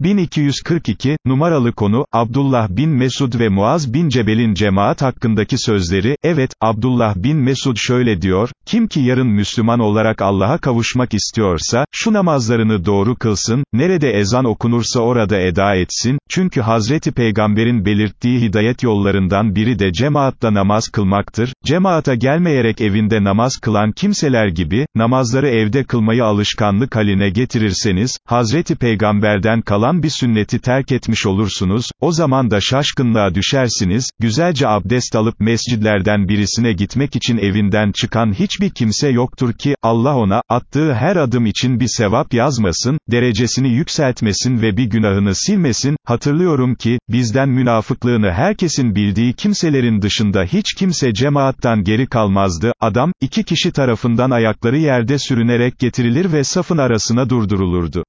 1242, numaralı konu, Abdullah bin Mesud ve Muaz bin Cebel'in cemaat hakkındaki sözleri, evet, Abdullah bin Mesud şöyle diyor, kim ki yarın Müslüman olarak Allah'a kavuşmak istiyorsa, şu namazlarını doğru kılsın, nerede ezan okunursa orada eda etsin, çünkü Hazreti Peygamber'in belirttiği hidayet yollarından biri de cemaatta namaz kılmaktır, cemaata gelmeyerek evinde namaz kılan kimseler gibi, namazları evde kılmayı alışkanlık haline getirirseniz, Hazreti Peygamber'den kalan kalan bir sünneti terk etmiş olursunuz, o zaman da şaşkınlığa düşersiniz, güzelce abdest alıp mescidlerden birisine gitmek için evinden çıkan hiçbir kimse yoktur ki, Allah ona, attığı her adım için bir sevap yazmasın, derecesini yükseltmesin ve bir günahını silmesin, hatırlıyorum ki, bizden münafıklığını herkesin bildiği kimselerin dışında hiç kimse cemaattan geri kalmazdı, adam, iki kişi tarafından ayakları yerde sürünerek getirilir ve safın arasına durdurulurdu.